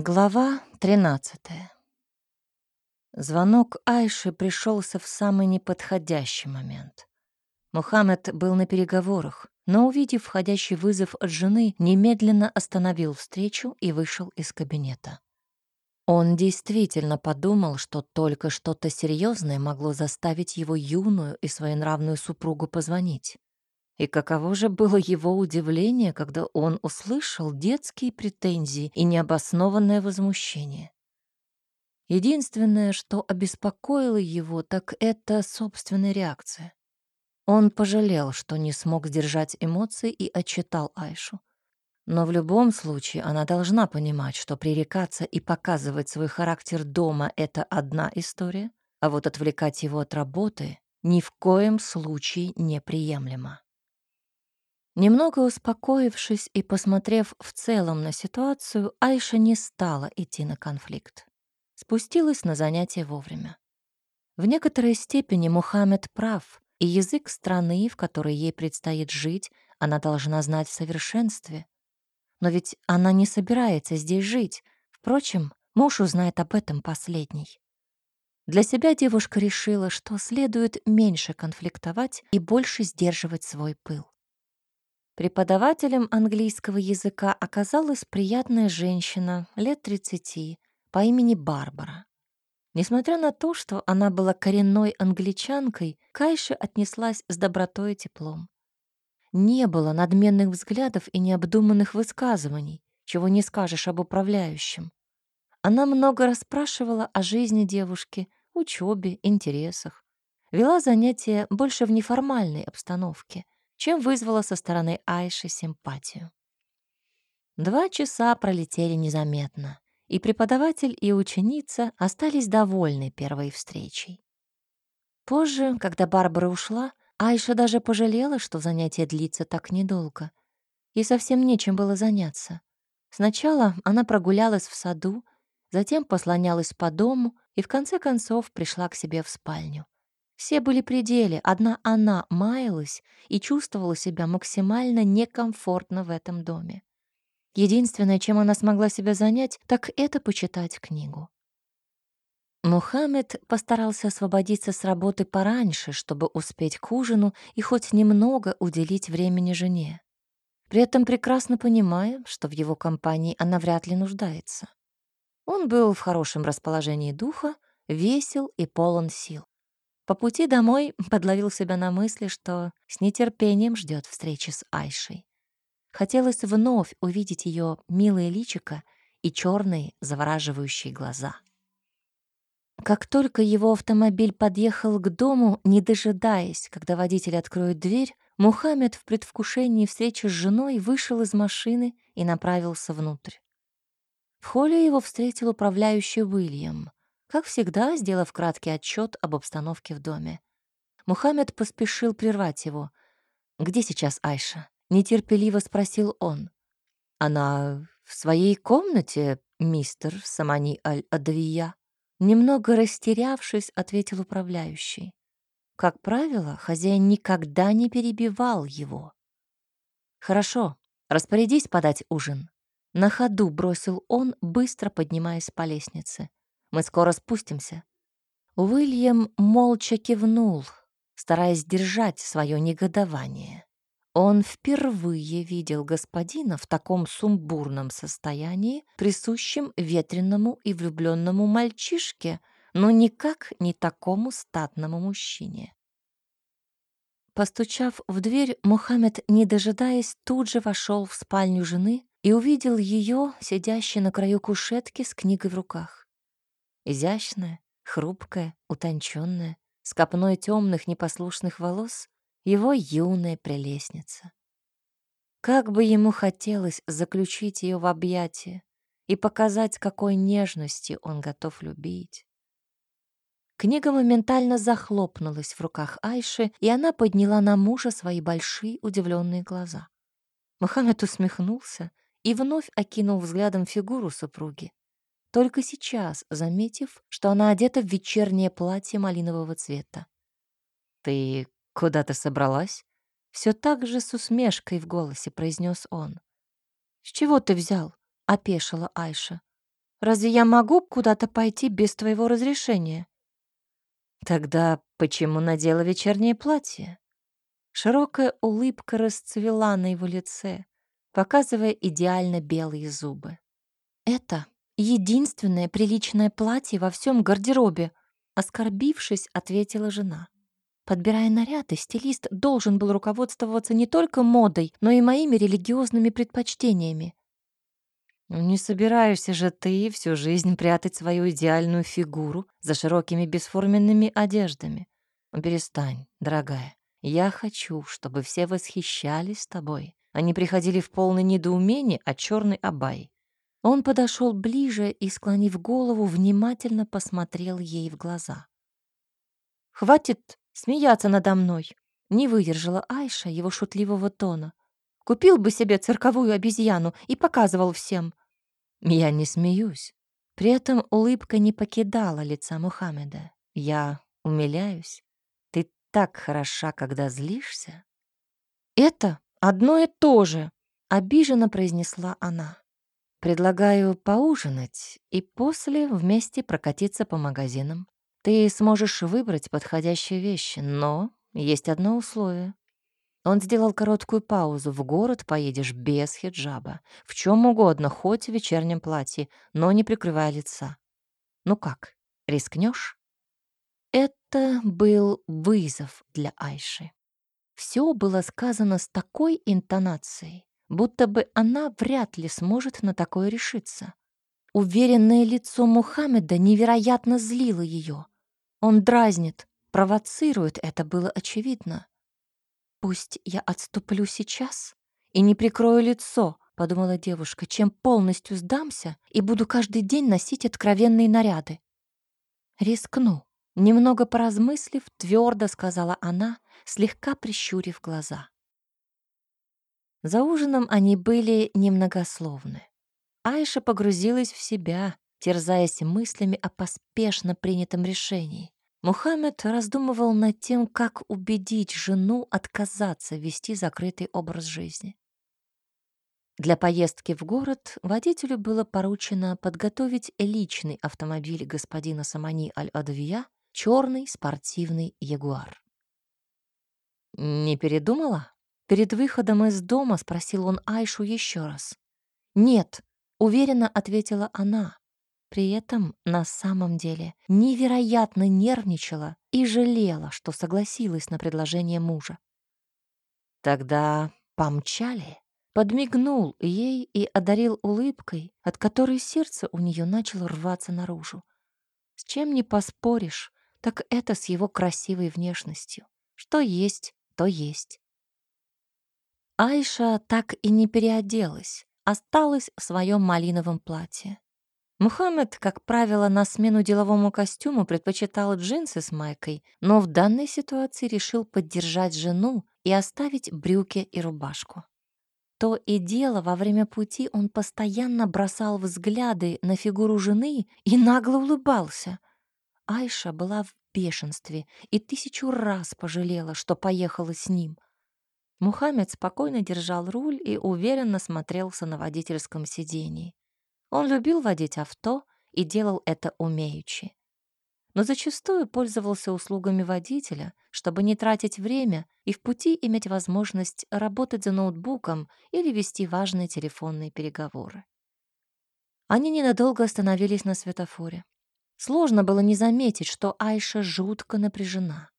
Глава 13. Звонок Айши пришелся в самый неподходящий момент. Мухаммед был на переговорах, но, увидев входящий вызов от жены, немедленно остановил встречу и вышел из кабинета. Он действительно подумал, что только что-то серьезное могло заставить его юную и своенравную супругу позвонить. И каково же было его удивление, когда он услышал детские претензии и необоснованное возмущение. Единственное, что обеспокоило его, так это собственная реакция. Он пожалел, что не смог сдержать эмоции и отчитал Айшу. Но в любом случае она должна понимать, что пререкаться и показывать свой характер дома — это одна история, а вот отвлекать его от работы ни в коем случае неприемлемо. Немного успокоившись и посмотрев в целом на ситуацию, Айша не стала идти на конфликт. Спустилась на занятие вовремя. В некоторой степени Мухаммед прав, и язык страны, в которой ей предстоит жить, она должна знать в совершенстве. Но ведь она не собирается здесь жить. Впрочем, муж узнает об этом последний. Для себя девушка решила, что следует меньше конфликтовать и больше сдерживать свой пыл. Преподавателем английского языка оказалась приятная женщина лет 30 по имени Барбара. Несмотря на то, что она была коренной англичанкой, Кайша отнеслась с добротой и теплом. Не было надменных взглядов и необдуманных высказываний, чего не скажешь об управляющем. Она много расспрашивала о жизни девушки, учебе, интересах. Вела занятия больше в неформальной обстановке — чем вызвала со стороны Айши симпатию. Два часа пролетели незаметно, и преподаватель и ученица остались довольны первой встречей. Позже, когда Барбара ушла, Айша даже пожалела, что занятие длится так недолго. Ей совсем нечем было заняться. Сначала она прогулялась в саду, затем послонялась по дому и в конце концов пришла к себе в спальню. Все были при деле, одна она маялась и чувствовала себя максимально некомфортно в этом доме. Единственное, чем она смогла себя занять, так это почитать книгу. Мухаммед постарался освободиться с работы пораньше, чтобы успеть к ужину и хоть немного уделить времени жене. При этом прекрасно понимая, что в его компании она вряд ли нуждается. Он был в хорошем расположении духа, весел и полон сил. По пути домой подловил себя на мысли, что с нетерпением ждет встречи с Айшей. Хотелось вновь увидеть ее милое личико и черные завораживающие глаза. Как только его автомобиль подъехал к дому, не дожидаясь, когда водитель откроет дверь, Мухаммед в предвкушении встречи с женой вышел из машины и направился внутрь. В холле его встретил управляющий Уильям как всегда, сделав краткий отчет об обстановке в доме. Мухаммед поспешил прервать его. «Где сейчас Айша?» — нетерпеливо спросил он. «Она в своей комнате, мистер Самани Аль-Адавия?» Немного растерявшись, ответил управляющий. Как правило, хозяин никогда не перебивал его. «Хорошо, распорядись подать ужин». На ходу бросил он, быстро поднимаясь по лестнице. Мы скоро спустимся». Уильям молча кивнул, стараясь держать свое негодование. Он впервые видел господина в таком сумбурном состоянии, присущем ветреному и влюбленному мальчишке, но никак не такому статному мужчине. Постучав в дверь, Мухаммед, не дожидаясь, тут же вошел в спальню жены и увидел ее, сидящей на краю кушетки с книгой в руках. Изящная, хрупкая, утонченная, с копной темных непослушных волос, его юная прелестница. Как бы ему хотелось заключить ее в объятия и показать, какой нежности он готов любить. Книга моментально захлопнулась в руках Айши, и она подняла на мужа свои большие удивленные глаза. Мухаммед усмехнулся и вновь окинул взглядом фигуру супруги только сейчас заметив, что она одета в вечернее платье малинового цвета. «Ты куда-то собралась?» Все так же с усмешкой в голосе произнес он. «С чего ты взял?» — опешила Айша. Разве я могу куда-то пойти без твоего разрешения? Тогда почему надела вечернее платье? Широкая улыбка расцвела на его лице, показывая идеально белые зубы. Это единственное приличное платье во всем гардеробе, оскорбившись, ответила жена. Подбирая наряды, стилист должен был руководствоваться не только модой, но и моими религиозными предпочтениями. «Ну, не собираешься же ты всю жизнь прятать свою идеальную фигуру за широкими бесформенными одеждами. Перестань, дорогая. Я хочу, чтобы все восхищались тобой. Они приходили в полное недоумение от черной абай. Он подошел ближе и, склонив голову, внимательно посмотрел ей в глаза. «Хватит смеяться надо мной!» Не выдержала Айша его шутливого тона. «Купил бы себе цирковую обезьяну и показывал всем. Я не смеюсь. При этом улыбка не покидала лица Мухаммеда. Я умиляюсь. Ты так хороша, когда злишься. Это одно и то же, обиженно произнесла она. Предлагаю поужинать и после вместе прокатиться по магазинам. Ты сможешь выбрать подходящие вещи, но есть одно условие. Он сделал короткую паузу. В город поедешь без хиджаба. В чем угодно, хоть в вечернем платье, но не прикрывая лица. Ну как, рискнешь? Это был вызов для Айши. Все было сказано с такой интонацией, будто бы она вряд ли сможет на такое решиться. Уверенное лицо Мухаммеда невероятно злило ее. Он дразнит, провоцирует, это было очевидно. «Пусть я отступлю сейчас и не прикрою лицо», — подумала девушка, «чем полностью сдамся и буду каждый день носить откровенные наряды». «Рискну», — немного поразмыслив, твердо сказала она, слегка прищурив глаза. За ужином они были немногословны. Айша погрузилась в себя, терзаясь мыслями о поспешно принятом решении. Мухаммед раздумывал над тем, как убедить жену отказаться вести закрытый образ жизни. Для поездки в город водителю было поручено подготовить личный автомобиль господина Самани Аль-Адвия, черный спортивный Ягуар. «Не передумала?» Перед выходом из дома спросил он Айшу еще раз. «Нет», — уверенно ответила она, при этом на самом деле невероятно нервничала и жалела, что согласилась на предложение мужа. Тогда помчали. Подмигнул ей и одарил улыбкой, от которой сердце у нее начало рваться наружу. С чем не поспоришь, так это с его красивой внешностью. Что есть, то есть. Айша так и не переоделась, осталась в своем малиновом платье. Мухаммед, как правило, на смену деловому костюму предпочитал джинсы с майкой, но в данной ситуации решил поддержать жену и оставить брюки и рубашку. То и дело, во время пути он постоянно бросал взгляды на фигуру жены и нагло улыбался. Айша была в бешенстве и тысячу раз пожалела, что поехала с ним. Мухаммед спокойно держал руль и уверенно смотрелся на водительском сидении. Он любил водить авто и делал это умеючи. Но зачастую пользовался услугами водителя, чтобы не тратить время и в пути иметь возможность работать за ноутбуком или вести важные телефонные переговоры. Они ненадолго остановились на светофоре. Сложно было не заметить, что Айша жутко напряжена.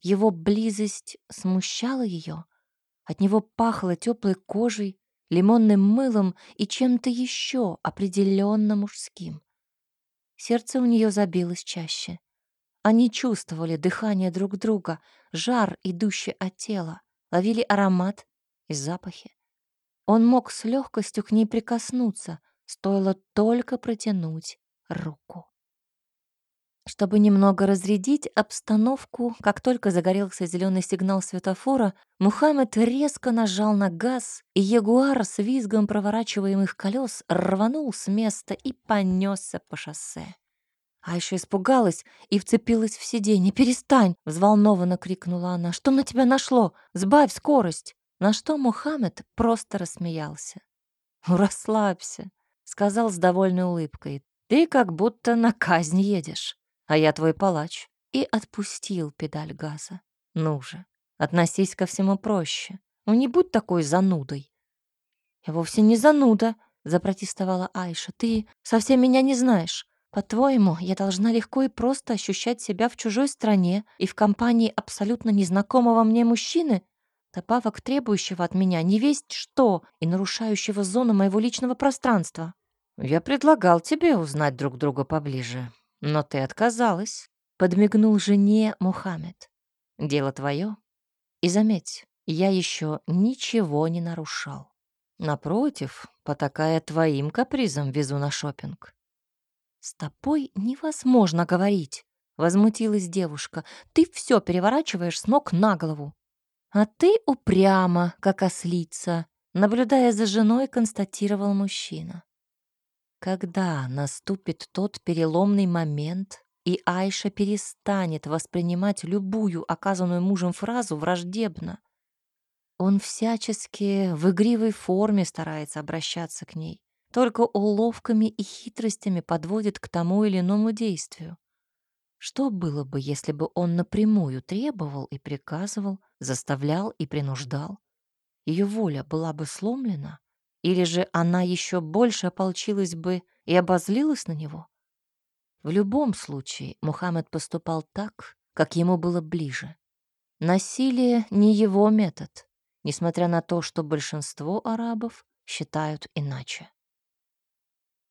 Его близость смущала ее. От него пахло теплой кожей лимонным мылом и чем-то еще определенно мужским. Сердце у нее забилось чаще. Они чувствовали дыхание друг друга, жар, идущий от тела, ловили аромат и запахи. Он мог с легкостью к ней прикоснуться, стоило только протянуть руку. Чтобы немного разрядить обстановку, как только загорелся зеленый сигнал светофора, Мухаммед резко нажал на газ, и Ягуар с визгом проворачиваемых колес рванул с места и понесся по шоссе. Айша испугалась и вцепилась в сиденье. «Перестань!» — взволнованно крикнула она. «Что на тебя нашло? Сбавь скорость!» На что Мухаммед просто рассмеялся. «Расслабься», — сказал с довольной улыбкой. Ты как будто на казнь едешь, а я твой палач. И отпустил педаль газа. Ну же, относись ко всему проще. Ну не будь такой занудой. Я вовсе не зануда, запротестовала Айша. Ты совсем меня не знаешь. По-твоему, я должна легко и просто ощущать себя в чужой стране и в компании абсолютно незнакомого мне мужчины, добавок требующего от меня не весть что и нарушающего зону моего личного пространства? Я предлагал тебе узнать друг друга поближе, но ты отказалась, подмигнул жене Мухаммед. Дело твое. И заметь, я еще ничего не нарушал. Напротив, потакая твоим капризом везу на шопинг. «С тобой невозможно говорить», — возмутилась девушка. «Ты все переворачиваешь с ног на голову». «А ты упряма, как ослица», — наблюдая за женой, констатировал мужчина. Когда наступит тот переломный момент, и Айша перестанет воспринимать любую оказанную мужем фразу враждебно, он всячески в игривой форме старается обращаться к ней только уловками и хитростями подводит к тому или иному действию. Что было бы, если бы он напрямую требовал и приказывал, заставлял и принуждал? Ее воля была бы сломлена? Или же она еще больше ополчилась бы и обозлилась на него? В любом случае Мухаммед поступал так, как ему было ближе. Насилие не его метод, несмотря на то, что большинство арабов считают иначе.